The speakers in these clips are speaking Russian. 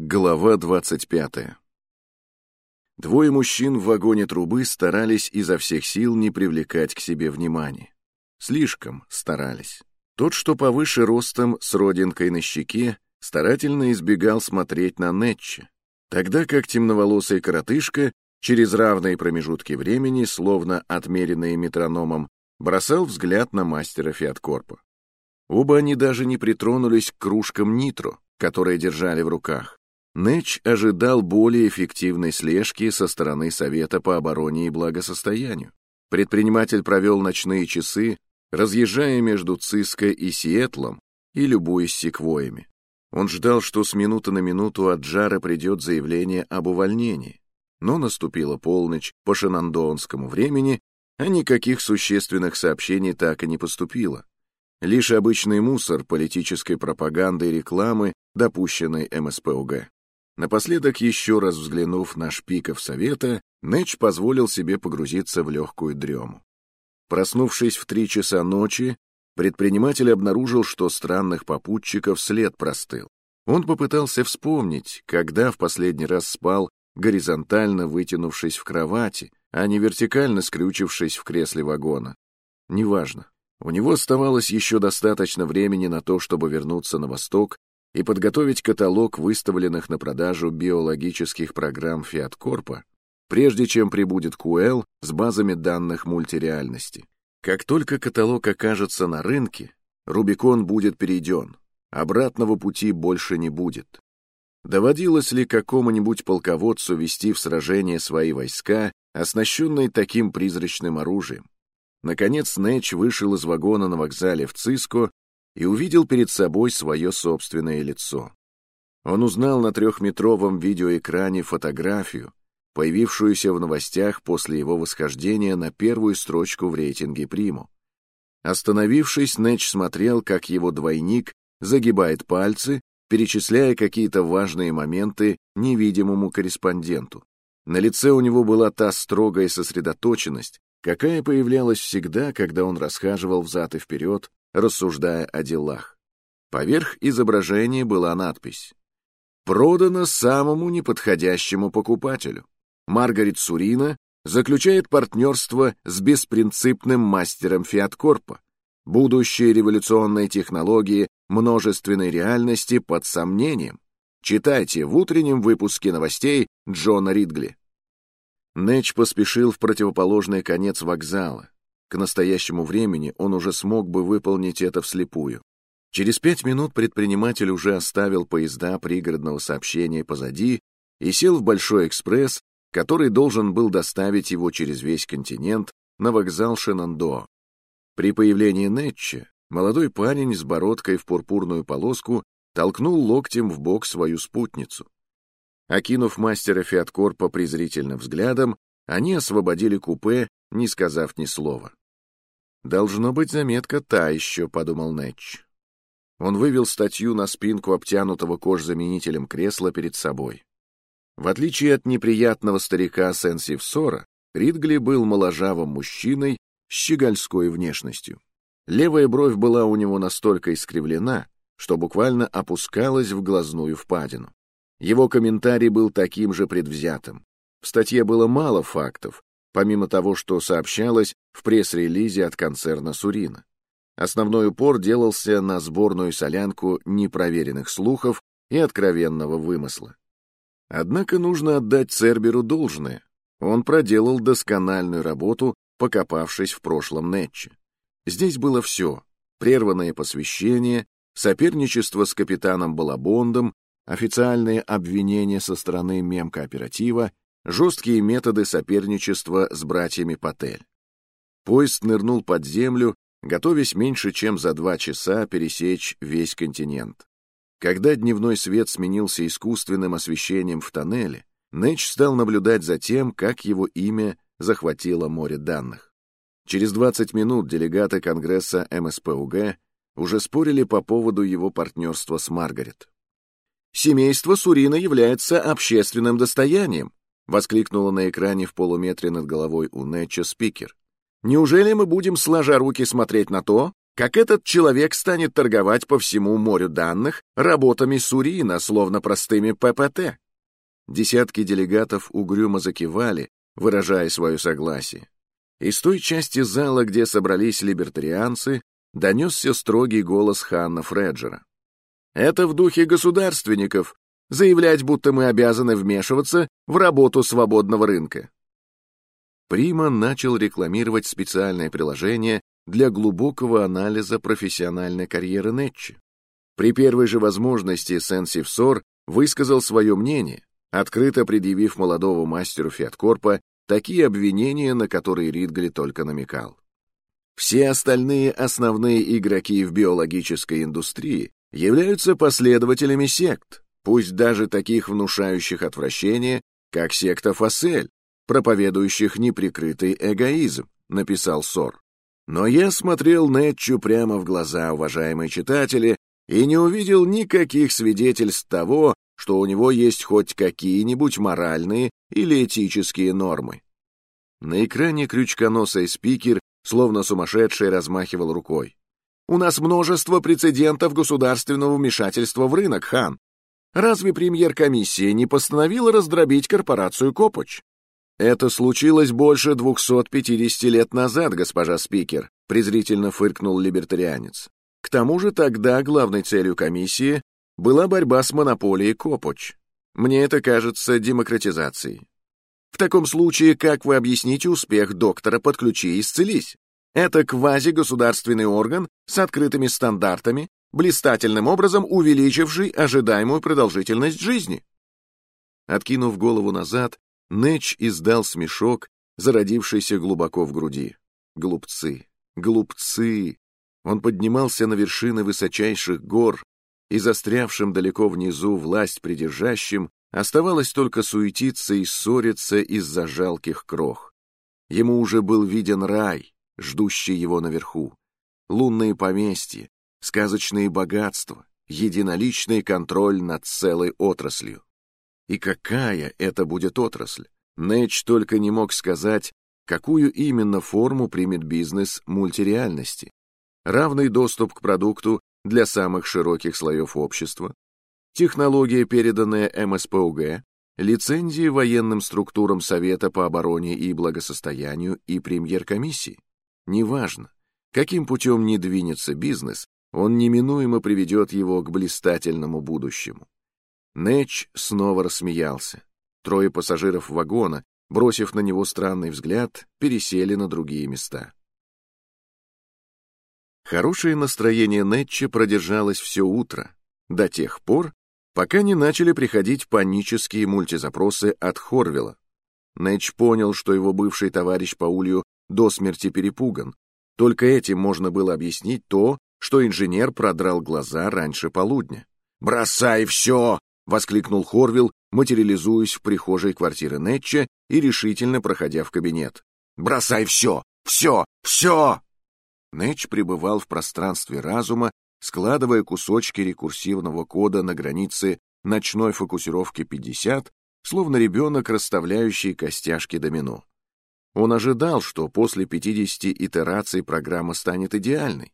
Глава 25. Двое мужчин в вагоне трубы старались изо всех сил не привлекать к себе внимания. Слишком старались. Тот, что повыше ростом, с родинкой на щеке, старательно избегал смотреть на Нетча, тогда как темноволосый коротышка через равные промежутки времени, словно отмеренные метрономом, бросал взгляд на мастера Фиаткорпа. Оба они даже не притронулись к кружкам нитро, которые держали в руках. Нэч ожидал более эффективной слежки со стороны Совета по обороне и благосостоянию. Предприниматель провел ночные часы, разъезжая между Циско и Сиэтлом и любуясь секвоями. Он ждал, что с минуты на минуту от Джара придет заявление об увольнении. Но наступила полночь по шенандоонскому времени, а никаких существенных сообщений так и не поступило. Лишь обычный мусор политической пропаганды и рекламы, допущенной МСПУГ. Напоследок, еще раз взглянув на шпиков совета, Нэч позволил себе погрузиться в легкую дрему. Проснувшись в три часа ночи, предприниматель обнаружил, что странных попутчиков след простыл. Он попытался вспомнить, когда в последний раз спал, горизонтально вытянувшись в кровати, а не вертикально скрючившись в кресле вагона. Неважно. У него оставалось еще достаточно времени на то, чтобы вернуться на восток и подготовить каталог выставленных на продажу биологических программ Фиаткорпа, прежде чем прибудет QL с базами данных мультиреальности. Как только каталог окажется на рынке, Рубикон будет перейден, обратного пути больше не будет. Доводилось ли какому-нибудь полководцу вести в сражение свои войска, оснащенные таким призрачным оружием? Наконец Нэч вышел из вагона на вокзале в Циско и увидел перед собой свое собственное лицо. Он узнал на трехметровом видеоэкране фотографию, появившуюся в новостях после его восхождения на первую строчку в рейтинге Приму. Остановившись, Нэч смотрел, как его двойник загибает пальцы, перечисляя какие-то важные моменты невидимому корреспонденту. На лице у него была та строгая сосредоточенность, какая появлялась всегда, когда он расхаживал взад и вперед рассуждая о делах. Поверх изображения была надпись «Продано самому неподходящему покупателю». Маргарет Сурина заключает партнерство с беспринципным мастером Фиаткорпа. Будущие революционные технологии множественной реальности под сомнением. Читайте в утреннем выпуске новостей Джона Ридгли. Нэч поспешил в противоположный конец вокзала. К настоящему времени он уже смог бы выполнить это вслепую. Через пять минут предприниматель уже оставил поезда пригородного сообщения позади и сел в большой экспресс, который должен был доставить его через весь континент на вокзал Шенандо. При появлении Нетча молодой парень с бородкой в пурпурную полоску толкнул локтем в бок свою спутницу. Окинув мастера Фиаткорпа презрительным взглядом, они освободили купе, не сказав ни слова. «Должно быть заметка та еще», — подумал Нэтч. Он вывел статью на спинку обтянутого кожзаменителем кресла перед собой. В отличие от неприятного старика Сенсивсора, Ридгли был моложавым мужчиной с щегольской внешностью. Левая бровь была у него настолько искривлена, что буквально опускалась в глазную впадину. Его комментарий был таким же предвзятым. В статье было мало фактов, помимо того, что сообщалось в пресс-релизе от концерна «Сурина». Основной упор делался на сборную солянку непроверенных слухов и откровенного вымысла. Однако нужно отдать Церберу должное. Он проделал доскональную работу, покопавшись в прошлом Нетче. Здесь было все — прерванное посвящение, соперничество с капитаном Балабондом, официальные обвинения со стороны мемкооператива жесткие методы соперничества с братьями Патель. Поезд нырнул под землю, готовясь меньше чем за два часа пересечь весь континент. Когда дневной свет сменился искусственным освещением в тоннеле, Нэч стал наблюдать за тем, как его имя захватило море данных. Через 20 минут делегаты Конгресса МСПУГ уже спорили по поводу его партнерства с Маргарет. «Семейство Сурина является общественным достоянием», воскликнула на экране в полуметре над головой у Нэтча спикер. Неужели мы будем сложа руки смотреть на то, как этот человек станет торговать по всему морю данных работами Сурина, словно простыми ППТ. Десятки делегатов угрюмо закивали, выражая свое согласие. Из той части зала, где собрались либертарианцы, донесся строгий голос Ханна Фреджера. «Это в духе государственников, заявлять, будто мы обязаны вмешиваться в работу свободного рынка». Прима начал рекламировать специальное приложение для глубокого анализа профессиональной карьеры Нетчи. При первой же возможности Сен-Сивсор высказал свое мнение, открыто предъявив молодого мастеру Фиаткорпа такие обвинения, на которые Ридгли только намекал. Все остальные основные игроки в биологической индустрии являются последователями сект, пусть даже таких внушающих отвращение, как секта Фасель, проповедующих неприкрытый эгоизм, написал Сор. Но я смотрел Нетчу прямо в глаза, уважаемые читатели, и не увидел никаких свидетельств того, что у него есть хоть какие-нибудь моральные или этические нормы. На экране крючконосый спикер, словно сумасшедший, размахивал рукой. «У нас множество прецедентов государственного вмешательства в рынок, хан. Разве премьер-комиссия не постановила раздробить корпорацию Копоч? «Это случилось больше 250 лет назад, госпожа спикер», презрительно фыркнул либертарианец. К тому же тогда главной целью комиссии была борьба с монополией Копоч. Мне это кажется демократизацией. В таком случае, как вы объясните успех доктора «Подключи и исцелись»? Это квазигосударственный орган с открытыми стандартами, блистательным образом увеличивший ожидаемую продолжительность жизни. Откинув голову назад, Нэч издал смешок, зародившийся глубоко в груди. Глупцы, глупцы! Он поднимался на вершины высочайших гор, и застрявшим далеко внизу власть придержащим оставалось только суетиться и ссориться из-за жалких крох. Ему уже был виден рай, ждущий его наверху. Лунные поместья, сказочные богатства, единоличный контроль над целой отраслью. И какая это будет отрасль? Нэч только не мог сказать, какую именно форму примет бизнес мультиреальности. Равный доступ к продукту для самых широких слоев общества, технология, переданная МСПУГ, лицензии военным структурам Совета по обороне и благосостоянию и премьер-комиссии. Неважно, каким путем не двинется бизнес, он неминуемо приведет его к блистательному будущему. Нэч снова рассмеялся. Трое пассажиров вагона, бросив на него странный взгляд, пересели на другие места. Хорошее настроение Нэтча продержалось все утро, до тех пор, пока не начали приходить панические мультизапросы от Хорвилла. Нэтч понял, что его бывший товарищ по улью до смерти перепуган. Только этим можно было объяснить то, что инженер продрал глаза раньше полудня. «Бросай все!» — воскликнул Хорвилл, материализуясь в прихожей квартиры Нетча и решительно проходя в кабинет. «Бросай все! Все! Все!» Нэтч пребывал в пространстве разума, складывая кусочки рекурсивного кода на границе ночной фокусировки 50, словно ребенок, расставляющий костяшки домино. Он ожидал, что после 50 итераций программа станет идеальной.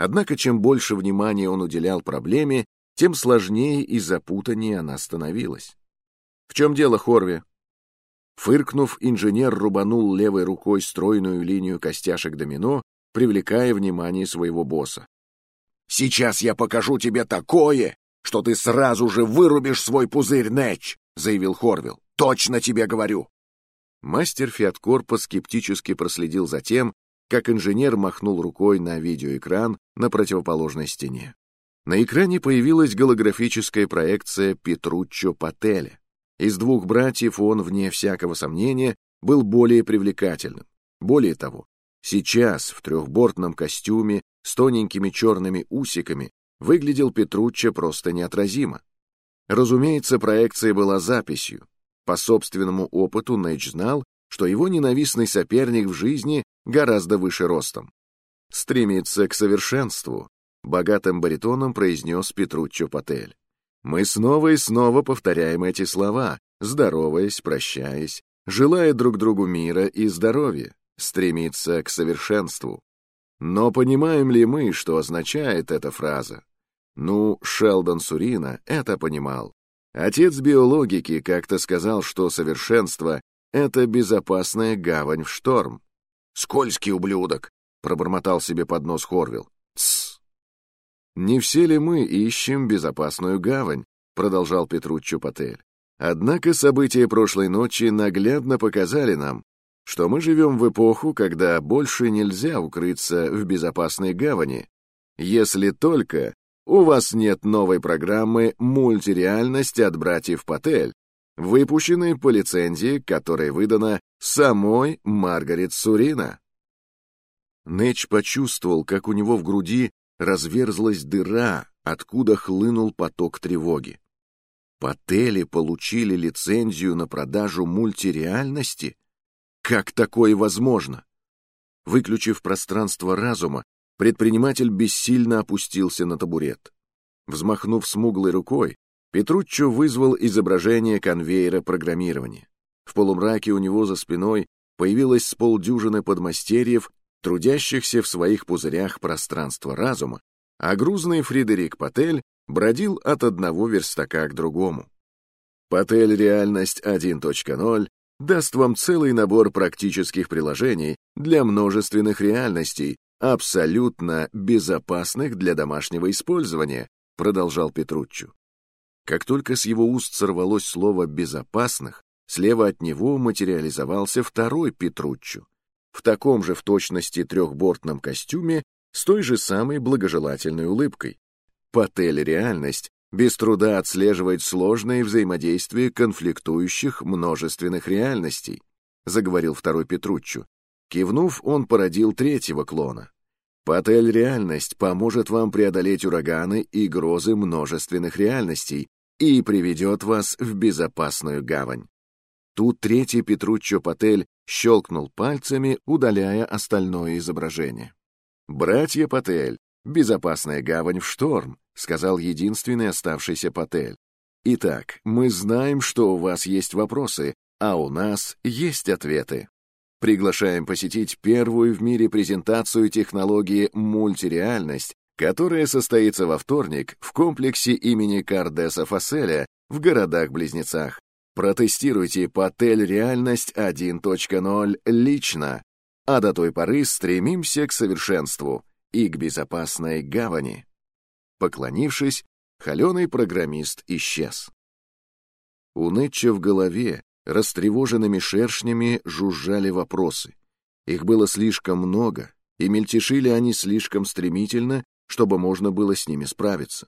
Однако чем больше внимания он уделял проблеме, тем сложнее и запутаннее она становилась. «В чем дело, Хорви?» Фыркнув, инженер рубанул левой рукой стройную линию костяшек домино, привлекая внимание своего босса. «Сейчас я покажу тебе такое, что ты сразу же вырубишь свой пузырь, Нэч!» — заявил Хорвилл. «Точно тебе говорю!» Мастер Фиаткорпа скептически проследил за тем, как инженер махнул рукой на видеоэкран на противоположной стене. На экране появилась голографическая проекция Петруччо Пателя. Из двух братьев он, вне всякого сомнения, был более привлекательным. Более того, сейчас в трехбортном костюме с тоненькими черными усиками выглядел Петруччо просто неотразимо. Разумеется, проекция была записью. По собственному опыту Нэч знал, что его ненавистный соперник в жизни гораздо выше ростом. Стремится к совершенству, Богатым баритоном произнес Петруччо Патель. Мы снова и снова повторяем эти слова, здороваясь, прощаясь, желая друг другу мира и здоровья, стремиться к совершенству. Но понимаем ли мы, что означает эта фраза? Ну, Шелдон Сурина это понимал. Отец биологики как-то сказал, что совершенство — это безопасная гавань в шторм. «Скользкий ублюдок!» — пробормотал себе под нос Хорвилл. «Тссс!» «Не все ли мы ищем безопасную гавань?» — продолжал Петруччо Патель. «Однако события прошлой ночи наглядно показали нам, что мы живем в эпоху, когда больше нельзя укрыться в безопасной гавани, если только у вас нет новой программы «Мультиреальность» от братьев Патель, выпущенной по лицензии, которая выдана самой Маргарет Сурина. Нэч почувствовал, как у него в груди разверзлась дыра, откуда хлынул поток тревоги. Патели получили лицензию на продажу мультиреальности? Как такое возможно? Выключив пространство разума, предприниматель бессильно опустился на табурет. Взмахнув смуглой рукой, Петруччо вызвал изображение конвейера программирования. В полумраке у него за спиной появилось с полдюжины подмастерьев, трудящихся в своих пузырях пространства разума, а грузный Фредерик Патель бродил от одного верстака к другому. Патель «Реальность 1.0» даст вам целый набор практических приложений для множественных реальностей, абсолютно безопасных для домашнего использования, продолжал Петруччо. Как только с его уст сорвалось слово «безопасных», слева от него материализовался второй Петруччо, в таком же в точности трехбортном костюме с той же самой благожелательной улыбкой. Патель «Реальность» без труда отслеживает сложное взаимодействие конфликтующих множественных реальностей, заговорил второй Петруччо. Кивнув, он породил третьего клона. Патель «Реальность» поможет вам преодолеть ураганы и грозы множественных реальностей и приведет вас в безопасную гавань. Тут третий Петруччо Патель щелкнул пальцами, удаляя остальное изображение. «Братья Патель, безопасная гавань в шторм», сказал единственный оставшийся Патель. «Итак, мы знаем, что у вас есть вопросы, а у нас есть ответы. Приглашаем посетить первую в мире презентацию технологии «Мультиреальность», которая состоится во вторник в комплексе имени Кардеса Фасселя в городах-близнецах. Протестируйте Патель Реальность 1.0 лично, а до той поры стремимся к совершенству и к безопасной гавани. Поклонившись, холеный программист исчез. У в голове растревоженными шершнями жужжали вопросы. Их было слишком много, и мельтешили они слишком стремительно, чтобы можно было с ними справиться.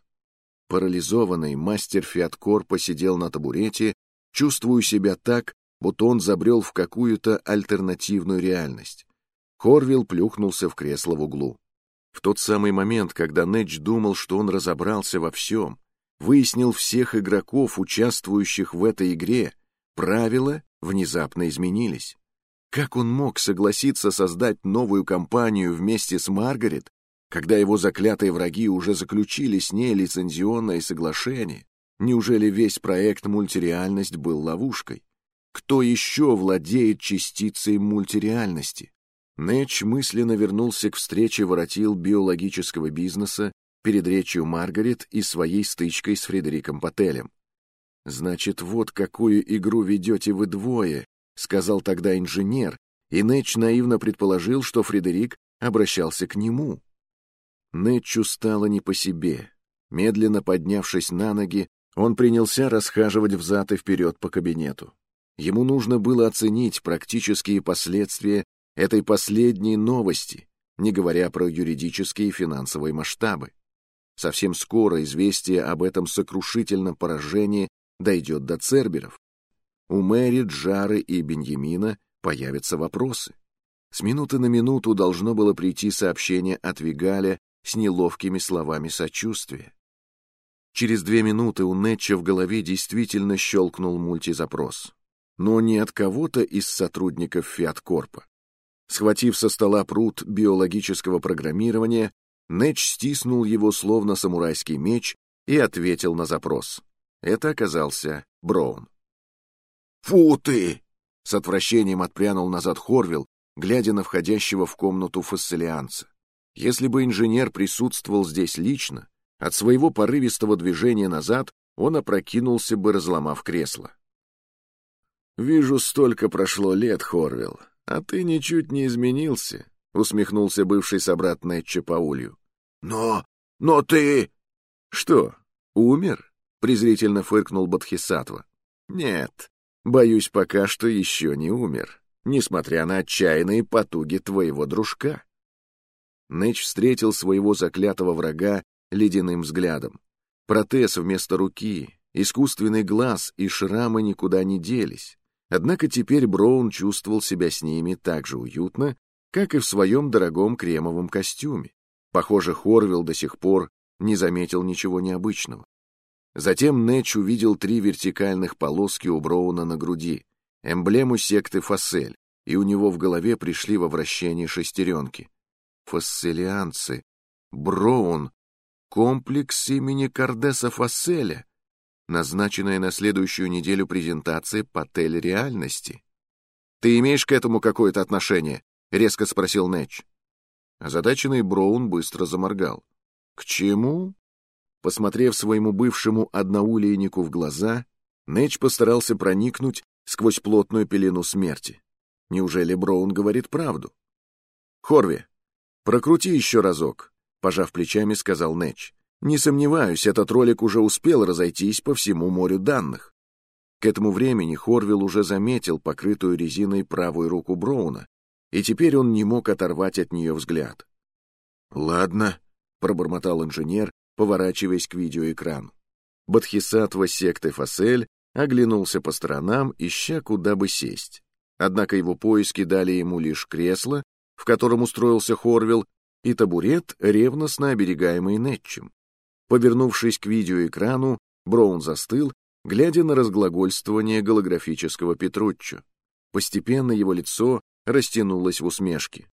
Парализованный мастер Фиаткор посидел на табурете Чувствую себя так, будто он забрел в какую-то альтернативную реальность. Хорвилл плюхнулся в кресло в углу. В тот самый момент, когда Нэтч думал, что он разобрался во всем, выяснил всех игроков, участвующих в этой игре, правила внезапно изменились. Как он мог согласиться создать новую компанию вместе с Маргарет, когда его заклятые враги уже заключили с ней лицензионное соглашение? Неужели весь проект «Мультиреальность» был ловушкой? Кто еще владеет частицей мультиреальности? Нэтч мысленно вернулся к встрече воротил биологического бизнеса перед речью Маргарет и своей стычкой с Фредериком Пателем. «Значит, вот какую игру ведете вы двое», — сказал тогда инженер, и Нэтч наивно предположил, что Фредерик обращался к нему. Нэтчу стало не по себе. Медленно поднявшись на ноги, он принялся расхаживать взад и вперед по кабинету. Ему нужно было оценить практические последствия этой последней новости, не говоря про юридические и финансовые масштабы. Совсем скоро известие об этом сокрушительном поражении дойдет до Церберов. У Мэри, Джары и Беньямина появятся вопросы. С минуты на минуту должно было прийти сообщение от Вигаля с неловкими словами сочувствия. Через две минуты у Нетча в голове действительно щелкнул мультизапрос. Но не от кого-то из сотрудников Фиаткорпа. Схватив со стола пруд биологического программирования, Нэтч стиснул его словно самурайский меч и ответил на запрос. Это оказался Броун. «Фу ты!» — с отвращением отпрянул назад Хорвилл, глядя на входящего в комнату фасцелианца. Если бы инженер присутствовал здесь лично, от своего порывистого движения назад он опрокинулся бы, разломав кресло. «Вижу, столько прошло лет, Хорвилл, а ты ничуть не изменился», — усмехнулся бывший собрат Нетча Паулью. «Но... но ты...» «Что, умер?» — презрительно фыркнул Бодхисаттва. «Нет, боюсь, пока что еще не умер, несмотря на отчаянные потуги твоего дружка». Нэч встретил своего заклятого врага ледяным взглядом. Протез вместо руки, искусственный глаз и шрамы никуда не делись. Однако теперь Броун чувствовал себя с ними так же уютно, как и в своем дорогом кремовом костюме. Похоже, Хорвилл до сих пор не заметил ничего необычного. Затем Нэч увидел три вертикальных полоски у Броуна на груди, эмблему секты Фассель, и у него в голове пришли во вращение шестеренки. Фасселианцы. Броун. Комплекс имени Кардеса Фасселя. Назначенная на следующую неделю презентация «Патель реальности». «Ты имеешь к этому какое-то отношение?» — резко спросил Нэтч. Озадаченный Броун быстро заморгал. «К чему?» Посмотрев своему бывшему одноулейнику в глаза, Нэтч постарался проникнуть сквозь плотную пелену смерти. Неужели Броун говорит правду? «Хорви, прокрути еще разок», — пожав плечами, сказал Нэтч. «Не сомневаюсь, этот ролик уже успел разойтись по всему морю данных». К этому времени Хорвилл уже заметил покрытую резиной правую руку Броуна, и теперь он не мог оторвать от нее взгляд. «Ладно», — пробормотал инженер, поворачиваясь к видеоэкрану. Бодхисаттва секты Фасель оглянулся по сторонам, ища, куда бы сесть. Однако его поиски дали ему лишь кресло, в котором устроился Хорвилл, и табурет, ревностно оберегаемый Нетчем. Повернувшись к видеоэкрану, Браун застыл, глядя на разглагольствование голографического Петруччо. Постепенно его лицо растянулось в усмешке.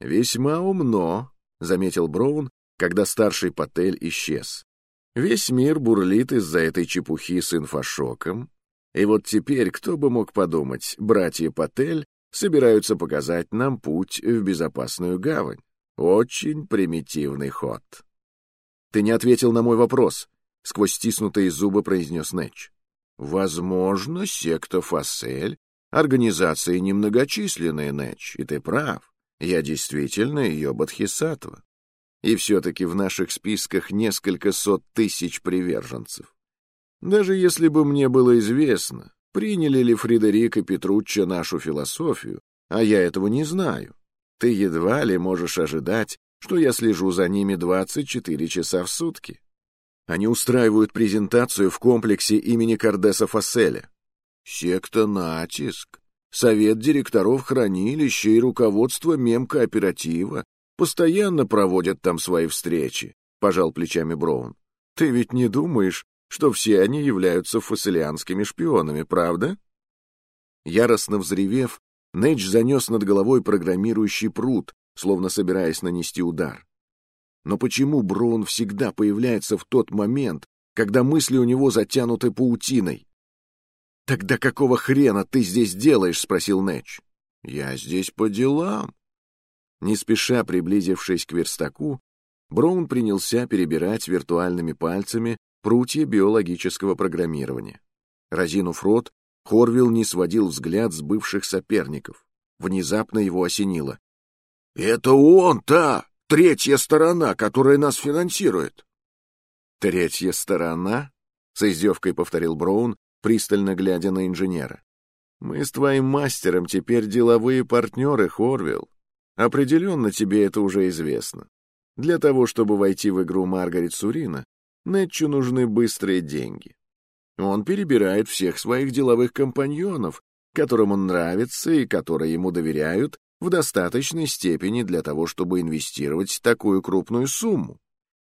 «Весьма умно», — заметил Браун, когда старший Патель исчез. «Весь мир бурлит из-за этой чепухи с инфошоком. И вот теперь, кто бы мог подумать, братья Патель собираются показать нам путь в безопасную гавань. Очень примитивный ход». «Ты не ответил на мой вопрос», — сквозь стиснутые зубы произнес Нэтч. «Возможно, секта Фассель — организация немногочисленная, Нэтч, и ты прав. Я действительно ее Бодхисаттва. И все-таки в наших списках несколько сот тысяч приверженцев. Даже если бы мне было известно, приняли ли Фредерик и Петруччо нашу философию, а я этого не знаю, ты едва ли можешь ожидать, что я слежу за ними 24 часа в сутки. Они устраивают презентацию в комплексе имени Кардеса Фасселя. Секта «Натиск», совет директоров хранилища и руководство мемкооператива постоянно проводят там свои встречи, — пожал плечами Броун. Ты ведь не думаешь, что все они являются фасилианскими шпионами, правда? Яростно взревев, Нэдж занес над головой программирующий пруд, словно собираясь нанести удар. Но почему Броун всегда появляется в тот момент, когда мысли у него затянуты паутиной? «Тогда какого хрена ты здесь делаешь?» — спросил Нэдж. «Я здесь по делам». Не спеша приблизившись к верстаку, Браун принялся перебирать виртуальными пальцами прутья биологического программирования. Разинув рот, Хорвилл не сводил взгляд с бывших соперников. Внезапно его осенило. «Это он, та, третья сторона, которая нас финансирует!» «Третья сторона?» — с издевкой повторил Браун, пристально глядя на инженера. «Мы с твоим мастером теперь деловые партнеры, Хорвилл. Определенно тебе это уже известно. Для того, чтобы войти в игру Маргарет Сурина, Нетчу нужны быстрые деньги. Он перебирает всех своих деловых компаньонов, которым он нравится и которые ему доверяют в достаточной степени для того, чтобы инвестировать такую крупную сумму.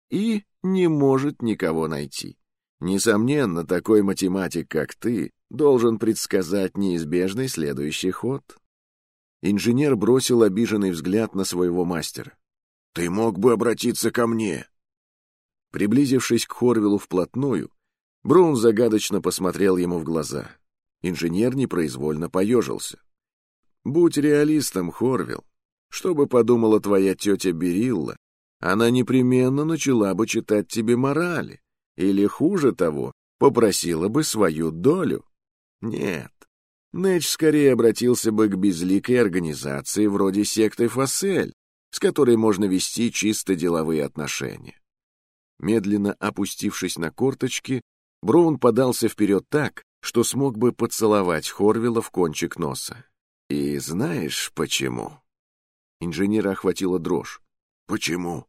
И не может никого найти. Несомненно, такой математик, как ты, должен предсказать неизбежный следующий ход. Инженер бросил обиженный взгляд на своего мастера. «Ты мог бы обратиться ко мне!» Приблизившись к Хорвиллу вплотную, Браун загадочно посмотрел ему в глаза. Инженер непроизвольно поежился. «Будь реалистом, Хорвилл. Что бы подумала твоя тетя Берилла, она непременно начала бы читать тебе морали, или, хуже того, попросила бы свою долю. Нет, Нэч скорее обратился бы к безликой организации вроде секты Фассель, с которой можно вести чисто деловые отношения. Медленно опустившись на корточки, Броун подался вперед так, что смог бы поцеловать Хорвилла в кончик носа. И знаешь почему? Инженера охватила дрожь. Почему?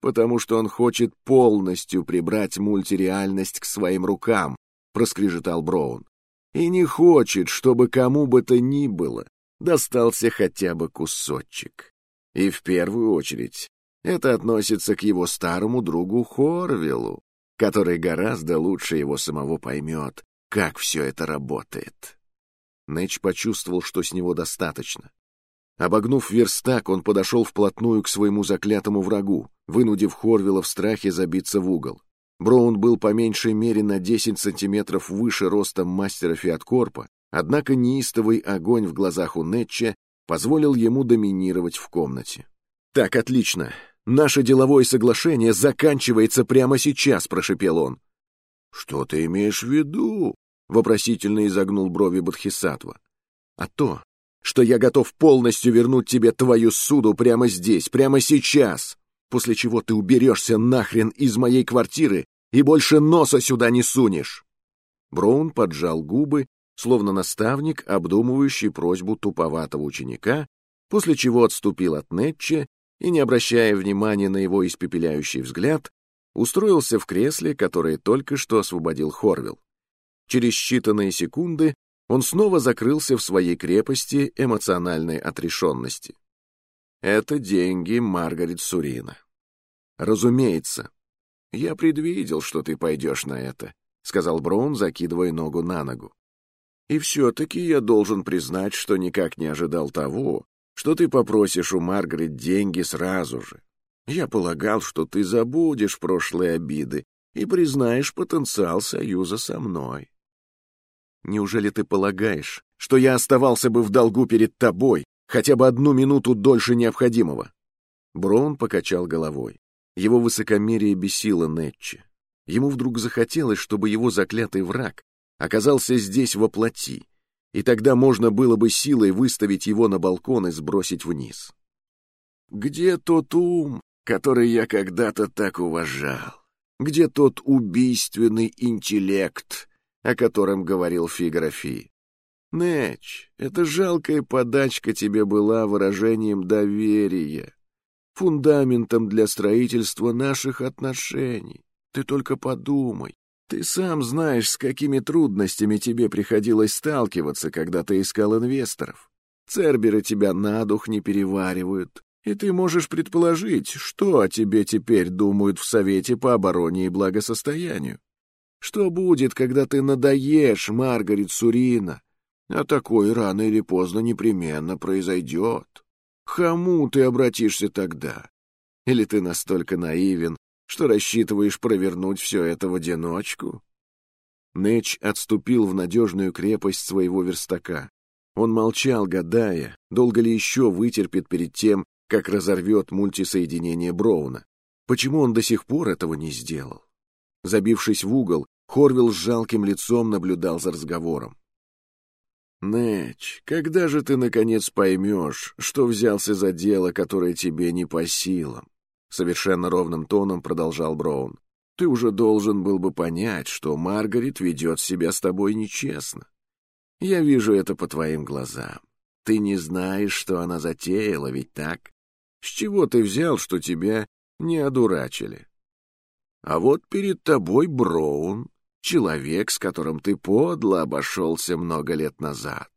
Потому что он хочет полностью прибрать мультиреальность к своим рукам, проскрежетал Броун. И не хочет, чтобы кому бы то ни было достался хотя бы кусочек. И в первую очередь это относится к его старому другу Хорвиллу, который гораздо лучше его самого поймет, как все это работает. Нэч почувствовал, что с него достаточно. Обогнув верстак, он подошел вплотную к своему заклятому врагу, вынудив Хорвилла в страхе забиться в угол. Броун был по меньшей мере на 10 сантиметров выше ростом мастера Фиаткорпа, однако неистовый огонь в глазах у Нетча позволил ему доминировать в комнате. «Так, отлично. Наше деловое соглашение заканчивается прямо сейчас», — прошепел он. «Что ты имеешь в виду?» — вопросительно изогнул брови Бодхисаттва. «А то, что я готов полностью вернуть тебе твою суду прямо здесь, прямо сейчас, после чего ты уберешься нахрен из моей квартиры и больше носа сюда не сунешь». Броун поджал губы, словно наставник, обдумывающий просьбу туповатого ученика, после чего отступил от Нетча и, не обращая внимания на его испепеляющий взгляд, устроился в кресле, которое только что освободил Хорвилл. Через считанные секунды он снова закрылся в своей крепости эмоциональной отрешенности. Это деньги Маргарет Сурина. Разумеется. Я предвидел, что ты пойдешь на это, сказал Браун, закидывая ногу на ногу. И все-таки я должен признать, что никак не ожидал того, что ты попросишь у Маргарет деньги сразу же. Я полагал, что ты забудешь прошлые обиды и признаешь потенциал союза со мной. Неужели ты полагаешь, что я оставался бы в долгу перед тобой хотя бы одну минуту дольше необходимого?» Браун покачал головой. Его высокомерие бесило Нетчи. Ему вдруг захотелось, чтобы его заклятый враг оказался здесь во плоти, и тогда можно было бы силой выставить его на балкон и сбросить вниз. Где тот ум, который я когда-то так уважал? Где тот убийственный интеллект, о котором говорил Фиграфи? Нэч, эта жалкая подачка тебе была выражением доверия, фундаментом для строительства наших отношений. Ты только подумай, ты сам знаешь, с какими трудностями тебе приходилось сталкиваться, когда ты искал инвесторов. Церберы тебя на дух не переваривают, и ты можешь предположить, что о тебе теперь думают в Совете по обороне и благосостоянию. Что будет, когда ты надоешь Маргарет Сурина? А такое рано или поздно непременно произойдет. К кому ты обратишься тогда? Или ты настолько наивен, что рассчитываешь провернуть все это в одиночку?» Нэч отступил в надежную крепость своего верстака. Он молчал, гадая, долго ли еще вытерпит перед тем, как разорвет мультисоединение Броуна. Почему он до сих пор этого не сделал? Забившись в угол, Хорвилл с жалким лицом наблюдал за разговором. «Нэч, когда же ты, наконец, поймешь, что взялся за дело, которое тебе не по силам? Совершенно ровным тоном продолжал Браун. Ты уже должен был бы понять, что Маргарет ведет себя с тобой нечестно. Я вижу это по твоим глазам. Ты не знаешь, что она затеяла, ведь так? С чего ты взял, что тебя не одурачили? А вот перед тобой Браун, человек, с которым ты подло обошелся много лет назад.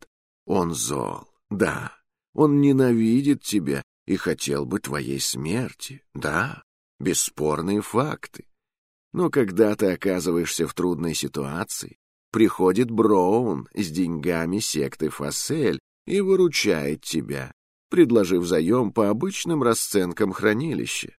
Он зол, да, он ненавидит тебя и хотел бы твоей смерти. Да, бесспорные факты. Но когда ты оказываешься в трудной ситуации, приходит Броун с деньгами секты Фассель и выручает тебя, предложив заем по обычным расценкам хранилища.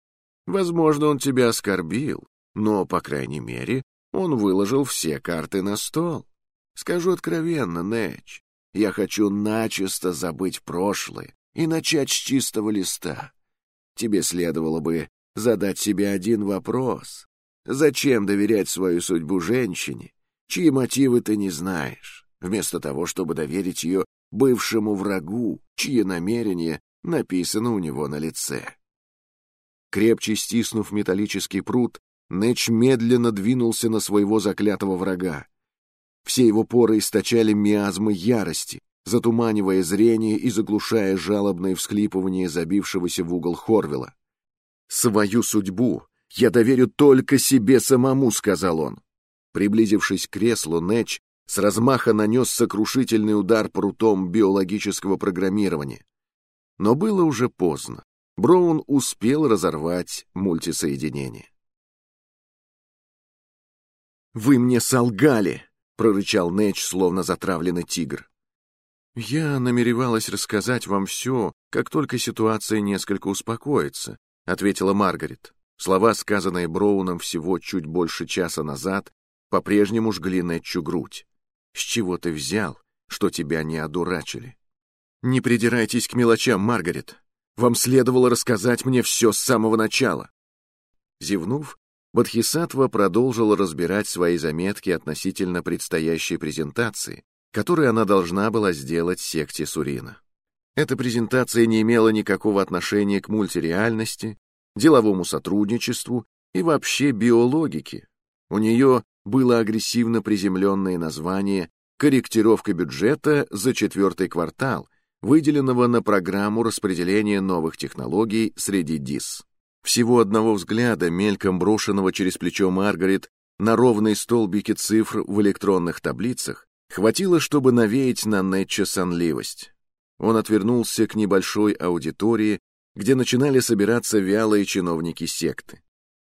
Возможно, он тебя оскорбил, но, по крайней мере, он выложил все карты на стол. Скажу откровенно, Нэч, я хочу начисто забыть прошлое и начать с чистого листа. Тебе следовало бы задать себе один вопрос. Зачем доверять свою судьбу женщине, чьи мотивы ты не знаешь, вместо того, чтобы доверить ее бывшему врагу, чьи намерения написаны у него на лице? Крепче стиснув металлический пруд, Нэч медленно двинулся на своего заклятого врага. Все его поры источали миазмы ярости, затуманивая зрение и заглушая жалобные всхлипывания забившегося в угол Хорвела. «Свою судьбу я доверю только себе самому», — сказал он. Приблизившись к креслу, Нэч с размаха нанес сокрушительный удар прутом биологического программирования. Но было уже поздно. Броун успел разорвать мультисоединение. «Вы мне солгали!» — прорычал Нэч, словно затравленный тигр. «Я намеревалась рассказать вам все, как только ситуация несколько успокоится», — ответила Маргарет. Слова, сказанные Броуном всего чуть больше часа назад, по-прежнему жгли Нэтчу грудь. «С чего ты взял, что тебя не одурачили?» «Не придирайтесь к мелочам, Маргарет. Вам следовало рассказать мне все с самого начала». Зевнув, Бодхисаттва продолжила разбирать свои заметки относительно предстоящей презентации, которую она должна была сделать секте Сурина. Эта презентация не имела никакого отношения к мультиреальности, деловому сотрудничеству и вообще биологике. У нее было агрессивно приземленное название «Корректировка бюджета за четвертый квартал», выделенного на программу распределения новых технологий среди ДИС. Всего одного взгляда, мельком брошенного через плечо Маргарет, на ровные столбики цифр в электронных таблицах, хватило, чтобы навеять на Нетча сонливость. Он отвернулся к небольшой аудитории, где начинали собираться вялые чиновники секты.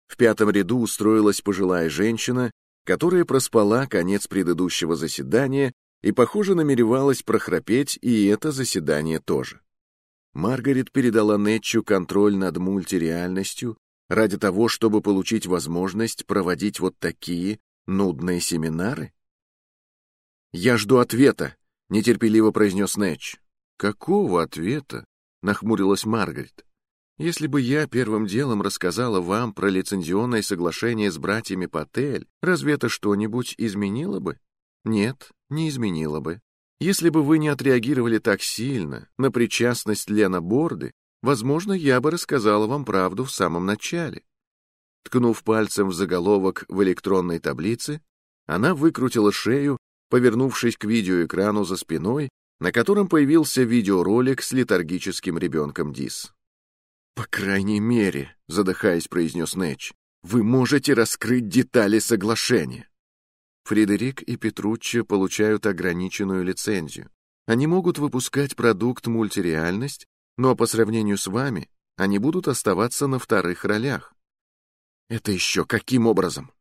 В пятом ряду устроилась пожилая женщина, которая проспала конец предыдущего заседания и, похоже, намеревалась прохрапеть и это заседание тоже. Маргарет передала Нетчу контроль над мультиреальностью ради того, чтобы получить возможность проводить вот такие нудные семинары? «Я жду ответа», — нетерпеливо произнес Нэтч. «Какого ответа?» — нахмурилась Маргарет. «Если бы я первым делом рассказала вам про лицензионное соглашение с братьями Патель, разве это что-нибудь изменило бы? Нет, не изменило бы. Если бы вы не отреагировали так сильно на причастность Лена Борды, возможно, я бы рассказала вам правду в самом начале. Ткнув пальцем в заголовок в электронной таблице, она выкрутила шею, повернувшись к видеоэкрану за спиной, на котором появился видеоролик с летаргическим ребенком Дис. «По крайней мере», — задыхаясь, произнес Нэтч, — «вы можете раскрыть детали соглашения». Фредерик и Петруччи получают ограниченную лицензию. Они могут выпускать продукт мультиреальность, но по сравнению с вами они будут оставаться на вторых ролях. Это еще каким образом?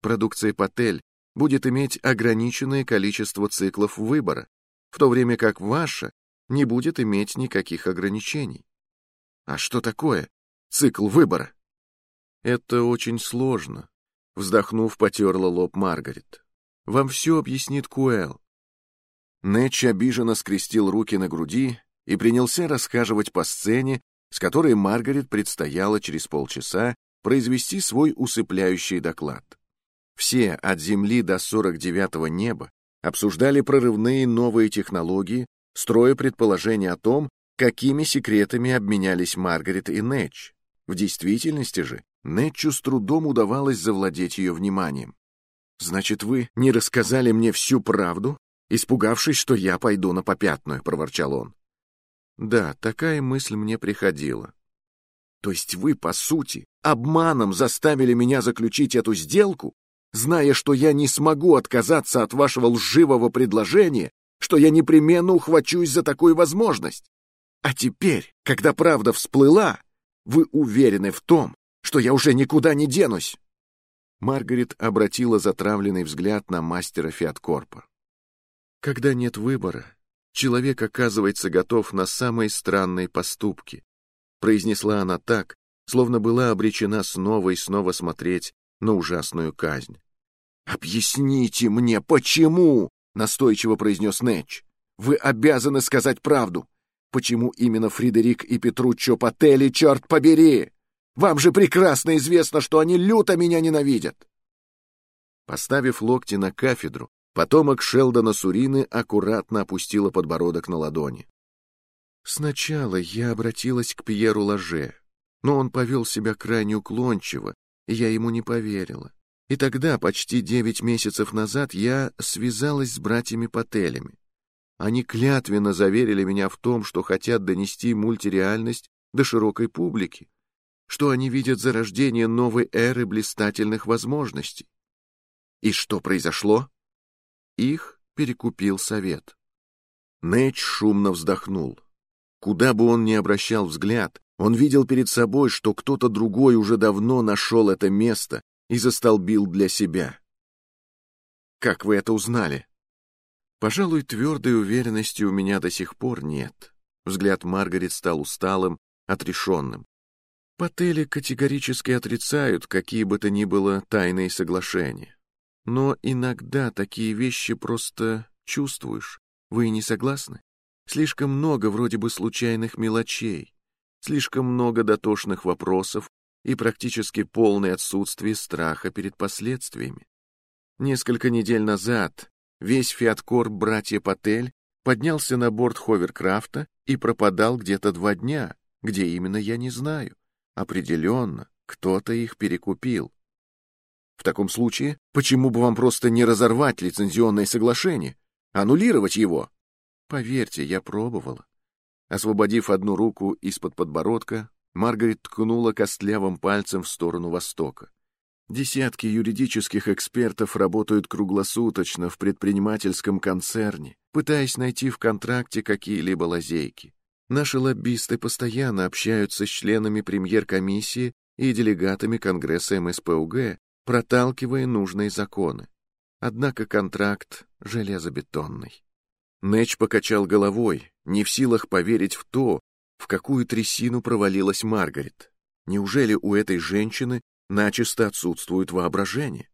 Продукция Патель будет иметь ограниченное количество циклов выбора, в то время как ваша не будет иметь никаких ограничений. А что такое цикл выбора? Это очень сложно. Вздохнув, потерла лоб Маргарет. Вам все объяснит Куэл». Нэтч обиженно скрестил руки на груди и принялся рассказывать по сцене, с которой Маргарет предстояло через полчаса произвести свой усыпляющий доклад. Все от Земли до 49-го неба обсуждали прорывные новые технологии, строя предположения о том, какими секретами обменялись Маргарет и Нэтч. В действительности же Нэтчу с трудом удавалось завладеть ее вниманием. «Значит, вы не рассказали мне всю правду, испугавшись, что я пойду на попятную», — проворчал он. «Да, такая мысль мне приходила». «То есть вы, по сути, обманом заставили меня заключить эту сделку, зная, что я не смогу отказаться от вашего лживого предложения, что я непременно ухвачусь за такую возможность? А теперь, когда правда всплыла, вы уверены в том, что я уже никуда не денусь?» Маргарет обратила затравленный взгляд на мастера Фиаткорпа. «Когда нет выбора, человек оказывается готов на самые странные поступки», произнесла она так, словно была обречена снова и снова смотреть на ужасную казнь. «Объясните мне, почему?» — настойчиво произнес Нэтч. «Вы обязаны сказать правду. Почему именно Фредерик и Петруччо Пателли, черт побери? Вам же прекрасно известно, что они люто меня ненавидят!» Поставив локти на кафедру, потомок Шелдона Сурины аккуратно опустила подбородок на ладони. Сначала я обратилась к Пьеру Лаже, но он повел себя крайне уклончиво, я ему не поверила. И тогда, почти девять месяцев назад, я связалась с братьями Пателями. Они клятвенно заверили меня в том, что хотят донести мультиреальность до широкой публики, что они видят зарождение новой эры блистательных возможностей. И что произошло? Их перекупил совет. Нэч шумно вздохнул. Куда бы он ни обращал взгляд, он видел перед собой, что кто-то другой уже давно нашел это место и застолбил для себя. «Как вы это узнали?» «Пожалуй, твердой уверенности у меня до сих пор нет». Взгляд Маргарет стал усталым, отрешенным. Потели категорически отрицают какие бы то ни было тайные соглашения. Но иногда такие вещи просто чувствуешь. Вы не согласны? Слишком много вроде бы случайных мелочей, слишком много дотошных вопросов и практически полное отсутствие страха перед последствиями. Несколько недель назад весь фиаткор братья Патель поднялся на борт Ховеркрафта и пропадал где-то два дня, где именно я не знаю. Определенно, кто-то их перекупил. В таком случае, почему бы вам просто не разорвать лицензионное соглашение, аннулировать его? Поверьте, я пробовала. Освободив одну руку из-под подбородка, Маргарет ткнула костлявым пальцем в сторону востока. Десятки юридических экспертов работают круглосуточно в предпринимательском концерне, пытаясь найти в контракте какие-либо лазейки. Наши лоббисты постоянно общаются с членами премьер-комиссии и делегатами Конгресса МСПУГ, проталкивая нужные законы. Однако контракт железобетонный. Нэч покачал головой, не в силах поверить в то, в какую трясину провалилась Маргарет. Неужели у этой женщины начисто отсутствует воображение?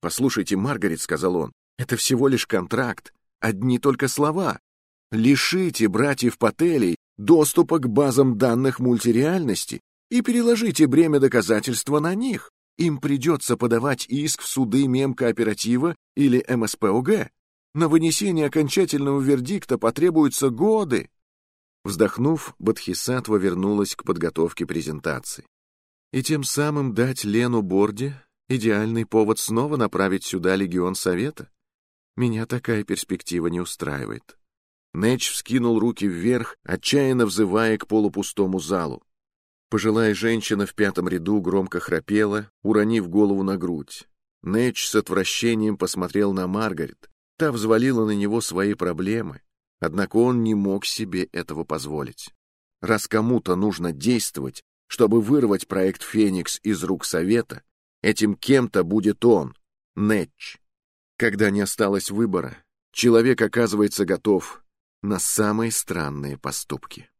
«Послушайте, Маргарет», — сказал он, — «это всего лишь контракт, одни только слова. Лишите братьев Пателей доступа к базам данных мультиреальности и переложите бремя доказательства на них. Им придется подавать иск в суды мемкооператива или МСПОГ. На вынесение окончательного вердикта потребуются годы. Вздохнув, Бадхисатва вернулась к подготовке презентации. И тем самым дать Лену Борде идеальный повод снова направить сюда легион совета? Меня такая перспектива не устраивает. Нэч вскинул руки вверх, отчаянно взывая к полупустому залу. Пожилая женщина в пятом ряду громко храпела, уронив голову на грудь. Нэч с отвращением посмотрел на Маргарет, Та взвалила на него свои проблемы, однако он не мог себе этого позволить. Раз кому-то нужно действовать, чтобы вырвать проект «Феникс» из рук Совета, этим кем-то будет он, Нэтч. Когда не осталось выбора, человек оказывается готов на самые странные поступки.